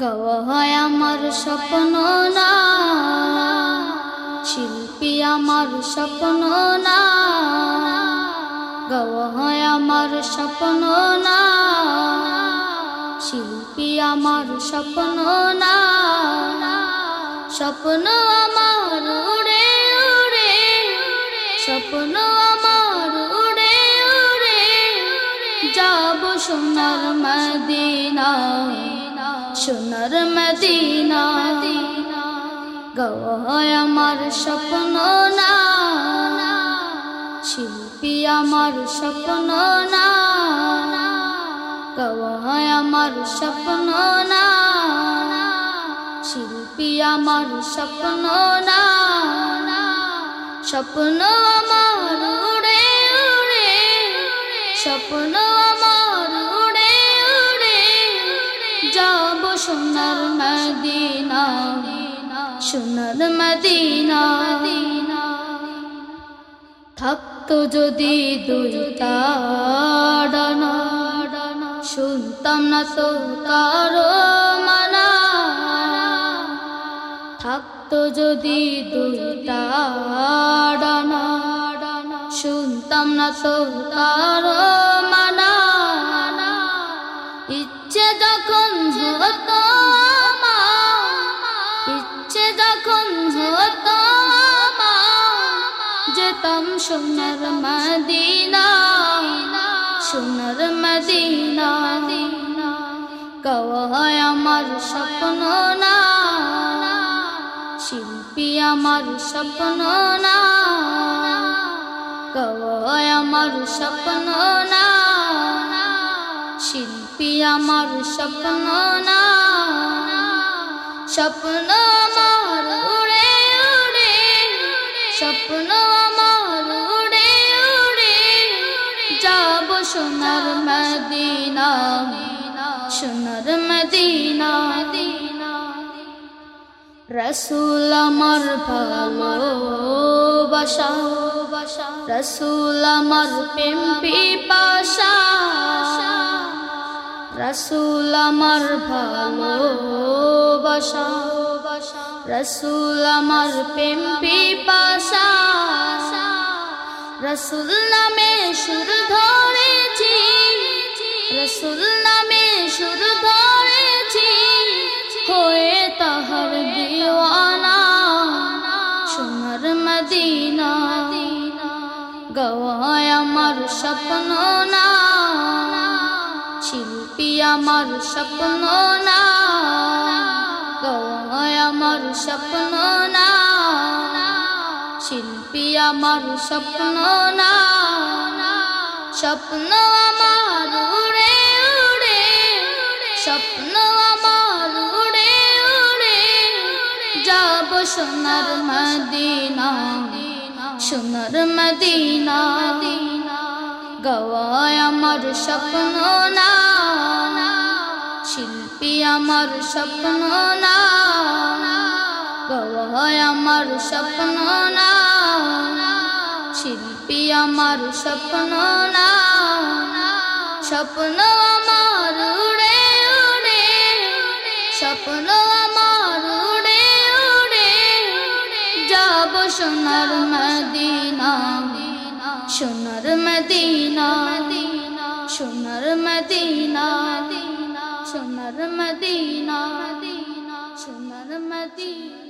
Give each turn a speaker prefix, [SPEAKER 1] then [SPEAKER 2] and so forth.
[SPEAKER 1] গাওয়া আমার স্বপ্ন না। শিল্পী আমার স্বপ্ন না। গাওয়া হয় আমার স্বপ্ন না। শিল্পী আমার স্বপ্ন না। স্বপ্ন আমার উড়ে উড়ে। স্বপ্ন আমার উড়ে উড়ে। যাব সোনার মদিনা সোনার মদিনা। গাওয়ায় আমার স্বপ্ন না। শিল্পী আমার স্বপ্ন না। গাওয়ায় আমার স্বপ্ন না। শিল্পী আমার স্বপ্ন না। স্বপ্ন আমার উড়ে উড়ে। স্বপ্ন সোনার মদিনা সোনার মদিনা। থাকতো যদি ডানা, শুনতাম না তো কারও মানা। থাকতো যদি দুইটা শুনতাম না তো কারও যখন হতো যেতাম সোনার মদিনা সোনার মদিনা। গাওয়ায় আমার স্বপ্ন না, শিল্পী আমার স্বপ্ন না। গাওয়ায় আমার স্বপ্ন না, শিল্পী আমার স্বপ্ন না। স্বপ্ন আমার স্বপ্ন আমার উড়ে উড়ে। যাব সোনার মদিনা সোনার মদিনা। রসুল আমার ভালোবাসা, রসুল আমার প্রেম পিপাসা। রসুল আমার ভালোবাসা। রসুল আমার প্রেম পিপাসা। রসুল নামে সুর ধরেছি। রসুল নামে সুর ধরেছি। হয়ে তাহার দিওয়ানা। সোনার মদিনা। গওয়ায় আমার স্বপ্ন না শিল্পী আমার স্বপ্ন না আমার স্বপ্ন না, স্বপ্ন আমার উড়ে উড়ে, স্বপ্ন আমার উড়ে উড়ে। যাব সোনার মদিনা সোনার মদিনা। গওয়ায় আমার স্বপ্ন না, শিল্পী আমার স্বপ্ন না। গওয়ায় আমার স্বপ্ন শিল্পী আমার স্বপ্ন না। স্বপ্ন আমার উড়ে উড়ে। স্বপ্ন আমার উড়ে উড়ে। যাব সোনার মদিনা। সোনার মদিনা। সোনার মদিনা। সোনার মদিনা। সোনার মদিনা।